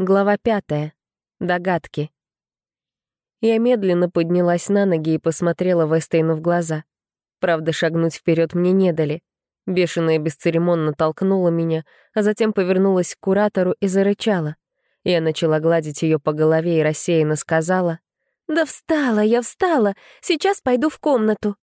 Глава пятая. Догадки. Я медленно поднялась на ноги и посмотрела Вестейну в глаза. Правда, шагнуть вперед мне не дали. Бешеная бесцеремонно толкнула меня, а затем повернулась к куратору и зарычала. Я начала гладить ее по голове и рассеянно сказала, «Да встала, я встала, сейчас пойду в комнату».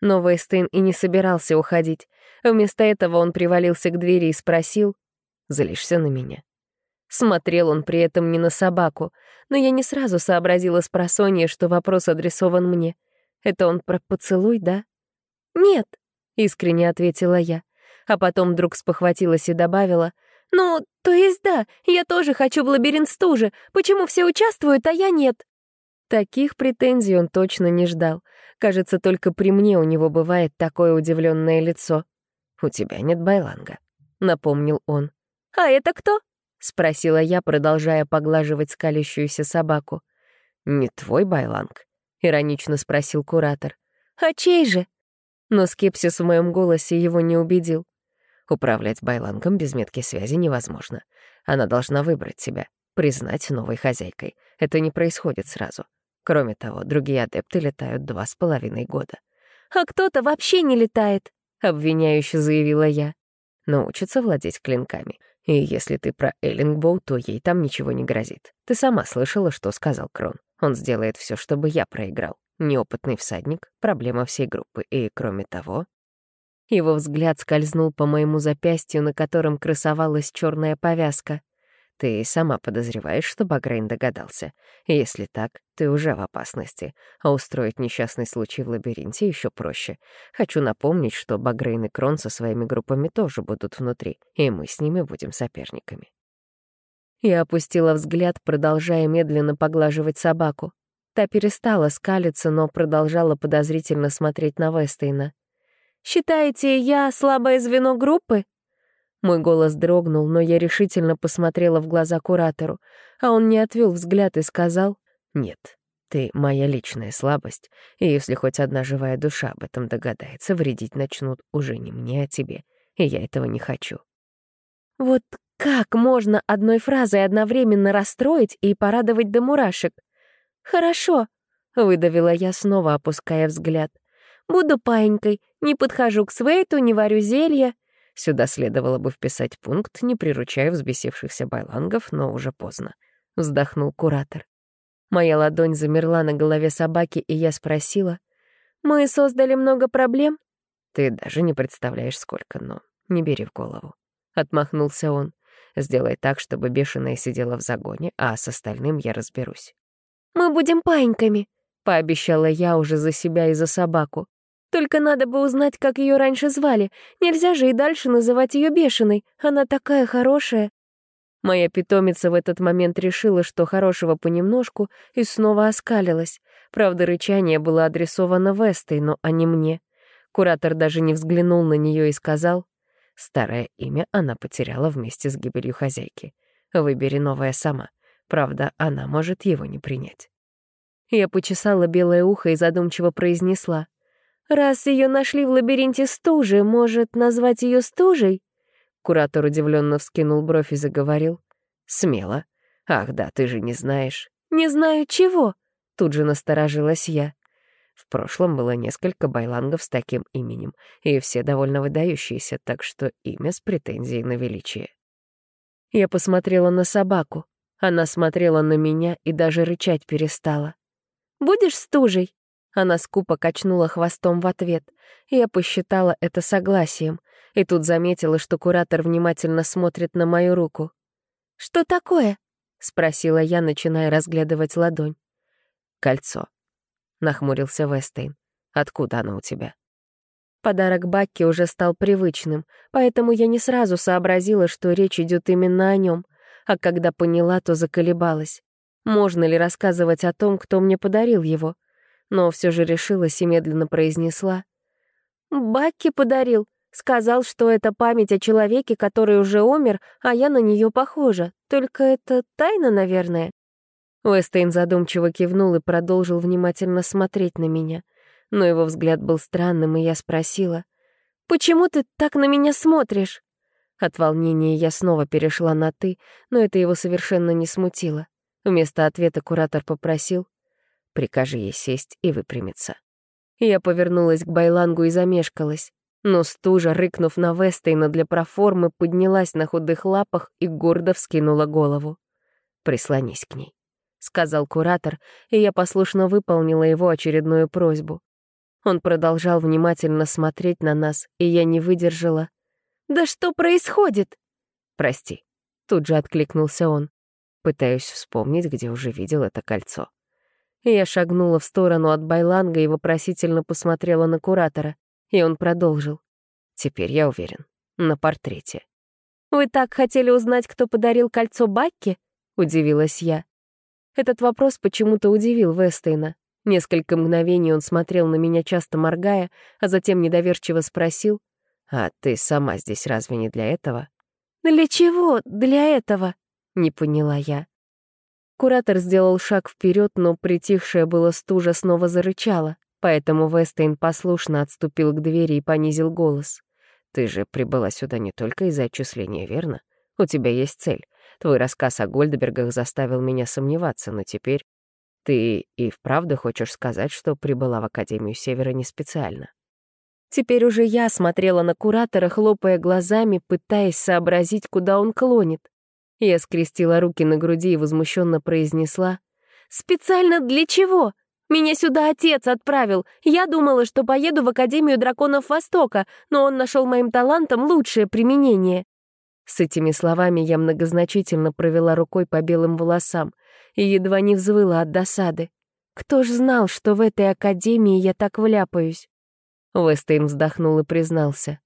Но Вестейн и не собирался уходить. Вместо этого он привалился к двери и спросил, «Залишься на меня?» Смотрел он при этом не на собаку, но я не сразу сообразила с просонья, что вопрос адресован мне. Это он про поцелуй, да? «Нет», — искренне ответила я, а потом вдруг спохватилась и добавила, «Ну, то есть да, я тоже хочу в лабиринт стужи. Почему все участвуют, а я нет?» Таких претензий он точно не ждал. Кажется, только при мне у него бывает такое удивленное лицо. «У тебя нет байланга», — напомнил он. «А это кто?» — спросила я, продолжая поглаживать скалящуюся собаку. «Не твой байланг?» — иронично спросил куратор. «А чей же?» Но скепсис в моем голосе его не убедил. Управлять байлангом без метки связи невозможно. Она должна выбрать себя, признать новой хозяйкой. Это не происходит сразу. Кроме того, другие адепты летают два с половиной года. «А кто-то вообще не летает», — обвиняюще заявила я. Научится владеть клинками. И если ты про Эллингбоу, то ей там ничего не грозит. Ты сама слышала, что сказал Крон. Он сделает все, чтобы я проиграл. Неопытный всадник — проблема всей группы. И, кроме того... Его взгляд скользнул по моему запястью, на котором красовалась черная повязка — ты сама подозреваешь, что Багрейн догадался. Если так, ты уже в опасности. А устроить несчастный случай в лабиринте еще проще. Хочу напомнить, что Багрейн и Крон со своими группами тоже будут внутри, и мы с ними будем соперниками. Я опустила взгляд, продолжая медленно поглаживать собаку. Та перестала скалиться, но продолжала подозрительно смотреть на Вестейна. «Считаете, я слабое звено группы?» Мой голос дрогнул, но я решительно посмотрела в глаза куратору, а он не отвел взгляд и сказал «Нет, ты моя личная слабость, и если хоть одна живая душа об этом догадается, вредить начнут уже не мне, а тебе, и я этого не хочу». Вот как можно одной фразой одновременно расстроить и порадовать до мурашек? «Хорошо», — выдавила я снова, опуская взгляд. «Буду паинькой, не подхожу к Свейту, не варю зелья». Сюда следовало бы вписать пункт, не приручая взбесившихся байлангов, но уже поздно. Вздохнул куратор. Моя ладонь замерла на голове собаки, и я спросила. «Мы создали много проблем?» «Ты даже не представляешь, сколько, но не бери в голову». Отмахнулся он. «Сделай так, чтобы бешеная сидела в загоне, а с остальным я разберусь». «Мы будем паиньками», — пообещала я уже за себя и за собаку. Только надо бы узнать, как ее раньше звали. Нельзя же и дальше называть ее бешеной. Она такая хорошая. Моя питомица в этот момент решила, что хорошего понемножку, и снова оскалилась. Правда, рычание было адресовано Вестой, но а не мне. Куратор даже не взглянул на нее и сказал, «Старое имя она потеряла вместе с гибелью хозяйки. Выбери новое сама. Правда, она может его не принять». Я почесала белое ухо и задумчиво произнесла, Раз ее нашли в лабиринте стужи, может, назвать ее стужей? Куратор удивленно вскинул бровь и заговорил. Смело. Ах да, ты же не знаешь. Не знаю чего. Тут же насторожилась я. В прошлом было несколько байлангов с таким именем, и все довольно выдающиеся, так что имя с претензией на величие. Я посмотрела на собаку. Она смотрела на меня и даже рычать перестала. «Будешь стужей?» Она скупо качнула хвостом в ответ. Я посчитала это согласием. И тут заметила, что куратор внимательно смотрит на мою руку. «Что такое?» — спросила я, начиная разглядывать ладонь. «Кольцо», — нахмурился Вестейн. «Откуда оно у тебя?» Подарок Бакки уже стал привычным, поэтому я не сразу сообразила, что речь идет именно о нем, а когда поняла, то заколебалась. Можно ли рассказывать о том, кто мне подарил его? Но все же решилась и медленно произнесла. «Бакки подарил. Сказал, что это память о человеке, который уже умер, а я на нее похожа. Только это тайна, наверное». Уэстейн задумчиво кивнул и продолжил внимательно смотреть на меня. Но его взгляд был странным, и я спросила. «Почему ты так на меня смотришь?» От волнения я снова перешла на «ты», но это его совершенно не смутило. Вместо ответа куратор попросил «Прикажи ей сесть и выпрямиться». Я повернулась к Байлангу и замешкалась. Но стужа, рыкнув на Вестейна для проформы, поднялась на худых лапах и гордо вскинула голову. «Прислонись к ней», — сказал куратор, и я послушно выполнила его очередную просьбу. Он продолжал внимательно смотреть на нас, и я не выдержала. «Да что происходит?» «Прости», — тут же откликнулся он. Пытаюсь вспомнить, где уже видел это кольцо. Я шагнула в сторону от Байланга и вопросительно посмотрела на куратора. И он продолжил. «Теперь я уверен. На портрете». «Вы так хотели узнать, кто подарил кольцо Бакки?» — удивилась я. Этот вопрос почему-то удивил Вестейна. Несколько мгновений он смотрел на меня, часто моргая, а затем недоверчиво спросил. «А ты сама здесь разве не для этого?» «Для чего для этого?» — не поняла я. Куратор сделал шаг вперед, но притихшая была стужа снова зарычала. Поэтому Вестейн послушно отступил к двери и понизил голос. «Ты же прибыла сюда не только из-за отчисления, верно? У тебя есть цель. Твой рассказ о Гольдбергах заставил меня сомневаться, но теперь ты и вправду хочешь сказать, что прибыла в Академию Севера не специально?» Теперь уже я смотрела на куратора, хлопая глазами, пытаясь сообразить, куда он клонит. Я скрестила руки на груди и возмущенно произнесла «Специально для чего? Меня сюда отец отправил. Я думала, что поеду в Академию драконов Востока, но он нашел моим талантам лучшее применение». С этими словами я многозначительно провела рукой по белым волосам и едва не взвыла от досады. Кто ж знал, что в этой академии я так вляпаюсь? Уэстейн вздохнул и признался.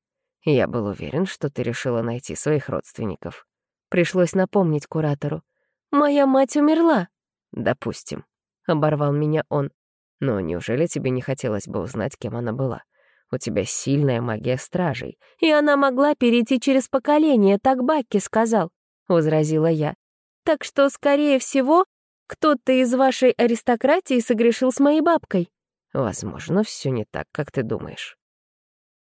Я был уверен, что ты решила найти своих родственников. Пришлось напомнить куратору. «Моя мать умерла». «Допустим», оборвал меня он. «Но неужели тебе не хотелось бы узнать, кем она была? У тебя сильная магия стражей». «И она могла перейти через поколение, так Бакки сказал», — возразила я. «Так что, скорее всего, кто-то из вашей аристократии согрешил с моей бабкой». «Возможно, все не так, как ты думаешь».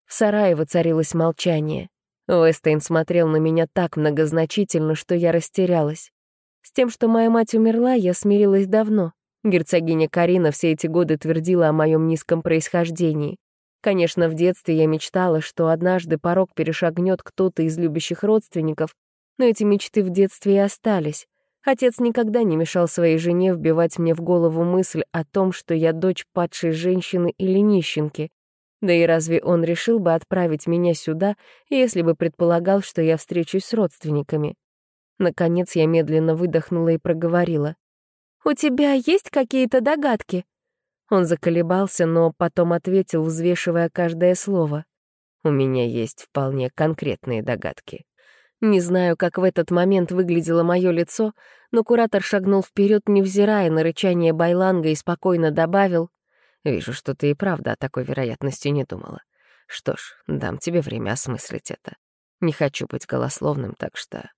В сарае воцарилось молчание. Уэстейн смотрел на меня так многозначительно, что я растерялась. С тем, что моя мать умерла, я смирилась давно. Герцогиня Карина все эти годы твердила о моем низком происхождении. Конечно, в детстве я мечтала, что однажды порог перешагнет кто-то из любящих родственников, но эти мечты в детстве и остались. Отец никогда не мешал своей жене вбивать мне в голову мысль о том, что я дочь падшей женщины или нищенки. Да и разве он решил бы отправить меня сюда, если бы предполагал, что я встречусь с родственниками? Наконец я медленно выдохнула и проговорила. «У тебя есть какие-то догадки?» Он заколебался, но потом ответил, взвешивая каждое слово. «У меня есть вполне конкретные догадки. Не знаю, как в этот момент выглядело мое лицо, но куратор шагнул вперед, невзирая на рычание Байланга, и спокойно добавил, «Вижу, что ты и правда о такой вероятности не думала. Что ж, дам тебе время осмыслить это. Не хочу быть голословным, так что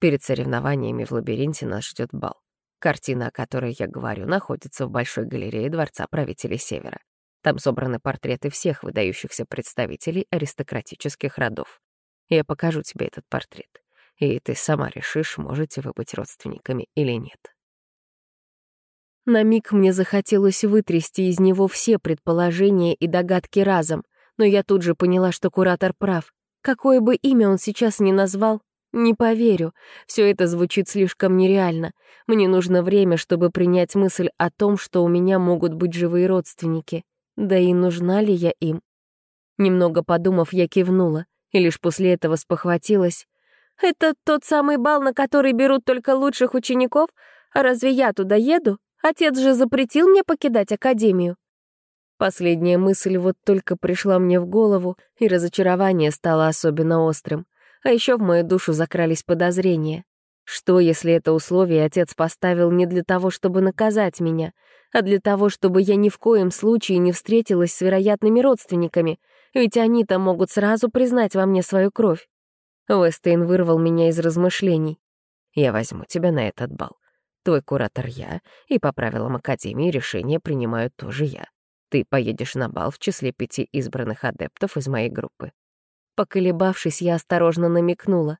перед соревнованиями в лабиринте нас ждет бал. Картина, о которой я говорю, находится в Большой галерее Дворца правителей Севера. Там собраны портреты всех выдающихся представителей аристократических родов. Я покажу тебе этот портрет, и ты сама решишь, можете вы быть родственниками или нет. На миг мне захотелось вытрясти из него все предположения и догадки разом, но я тут же поняла, что куратор прав. Какое бы имя он сейчас ни назвал, не поверю. Все это звучит слишком нереально. Мне нужно время, чтобы принять мысль о том, что у меня могут быть живые родственники. Да и нужна ли я им? Немного подумав, я кивнула, и лишь после этого спохватилась. «Это тот самый бал, на который берут только лучших учеников? А разве я туда еду? Отец же запретил мне покидать академию». Последняя мысль вот только пришла мне в голову, и разочарование стало особенно острым. А еще в мою душу закрались подозрения. Что, если это условие отец поставил не для того, чтобы наказать меня, а для того, чтобы я ни в коем случае не встретилась с вероятными родственниками, ведь они-то могут сразу признать во мне свою кровь. Уэстейн вырвал меня из размышлений. «Я возьму тебя на этот бал. Твой куратор я, и по правилам Академии решение принимаю тоже я. Ты поедешь на бал в числе пяти избранных адептов из моей группы. Поколебавшись, я осторожно намекнула.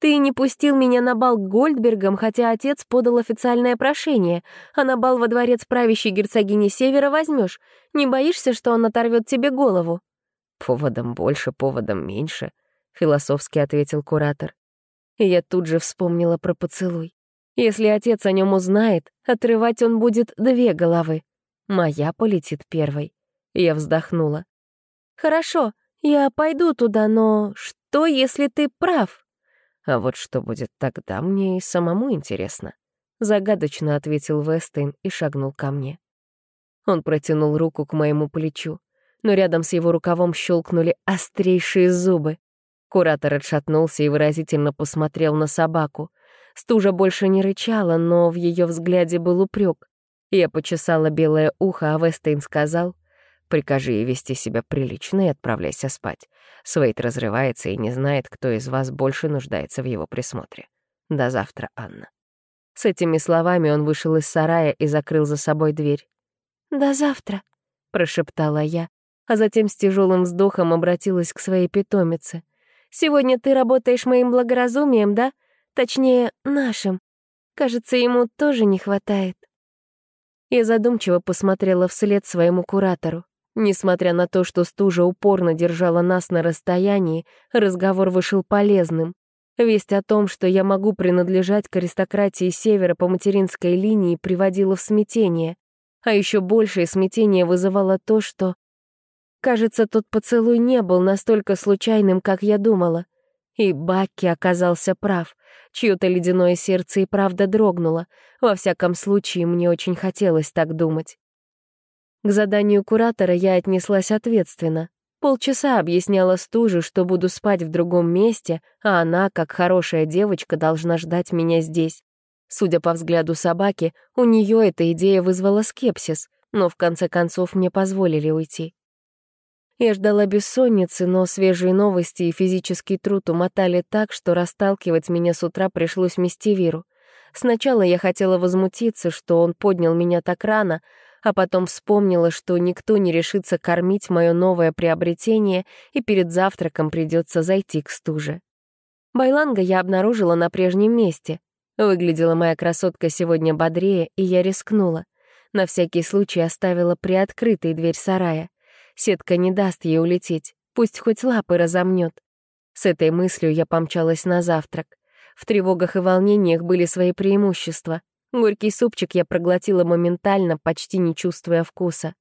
«Ты не пустил меня на бал к Гольдбергам, хотя отец подал официальное прошение, а на бал во дворец правящей герцогини Севера возьмешь. Не боишься, что он оторвет тебе голову?» «Поводом больше, поводом меньше», — философски ответил куратор. И я тут же вспомнила про поцелуй. Если отец о нем узнает, отрывать он будет две головы. Моя полетит первой. Я вздохнула. «Хорошо, я пойду туда, но что, если ты прав?» А вот что будет тогда, мне и самому интересно. Загадочно ответил Вестейн и шагнул ко мне. Он протянул руку к моему плечу, но рядом с его рукавом щелкнули острейшие зубы. Куратор отшатнулся и выразительно посмотрел на собаку. Стужа больше не рычала, но в ее взгляде был упрек. Я почесала белое ухо, а Вестейн сказал, «Прикажи ей вести себя прилично и отправляйся спать. Свейт разрывается и не знает, кто из вас больше нуждается в его присмотре. До завтра, Анна». С этими словами он вышел из сарая и закрыл за собой дверь. «До завтра», — прошептала я, а затем с тяжелым вздохом обратилась к своей питомице. «Сегодня ты работаешь моим благоразумием, да? Точнее, нашим. Кажется, ему тоже не хватает». Я задумчиво посмотрела вслед своему куратору. Несмотря на то, что стужа упорно держала нас на расстоянии, разговор вышел полезным. Весть о том, что я могу принадлежать к аристократии Севера по материнской линии, приводила в смятение. А еще большее смятение вызывало то, что... Кажется, тот поцелуй не был настолько случайным, как я думала. И Бакки оказался прав. Чье-то ледяное сердце и правда дрогнуло. Во всяком случае, мне очень хотелось так думать. К заданию куратора я отнеслась ответственно. Полчаса объясняла стуже, что буду спать в другом месте, а она, как хорошая девочка, должна ждать меня здесь. Судя по взгляду собаки, у нее эта идея вызвала скепсис, но в конце концов мне позволили уйти. Я ждала бессонницы, но свежие новости и физический труд умотали так, что расталкивать меня с утра пришлось мистевиру. Сначала я хотела возмутиться, что он поднял меня так рано, а потом вспомнила, что никто не решится кормить мое новое приобретение, и перед завтраком придется зайти к стуже. Байланга я обнаружила на прежнем месте. Выглядела моя красотка сегодня бодрее, и я рискнула. На всякий случай оставила приоткрытой дверь сарая. Сетка не даст ей улететь, пусть хоть лапы разомнет. С этой мыслью я помчалась на завтрак. В тревогах и волнениях были свои преимущества. Горький супчик я проглотила моментально, почти не чувствуя вкуса.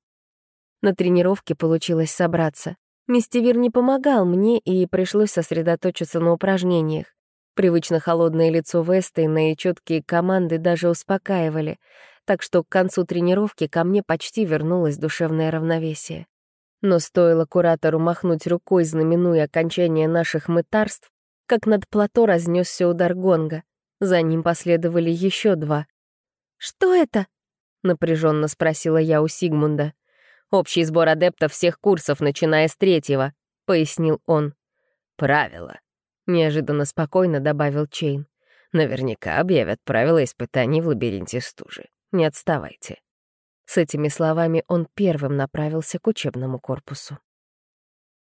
На тренировке получилось собраться. Мистевир не помогал мне, и пришлось сосредоточиться на упражнениях. Привычно холодное лицо Вестейна и четкие команды даже успокаивали, так что к концу тренировки ко мне почти вернулось душевное равновесие. Но стоило куратору махнуть рукой, знаменуя окончание наших мытарств, как над плато разнесся удар гонга. За ним последовали еще два. «Что это?» — напряженно спросила я у Сигмунда. «Общий сбор адептов всех курсов, начиная с третьего», — пояснил он. «Правила», — неожиданно спокойно добавил Чейн. «Наверняка объявят правила испытаний в лабиринте стужи. Не отставайте». С этими словами он первым направился к учебному корпусу.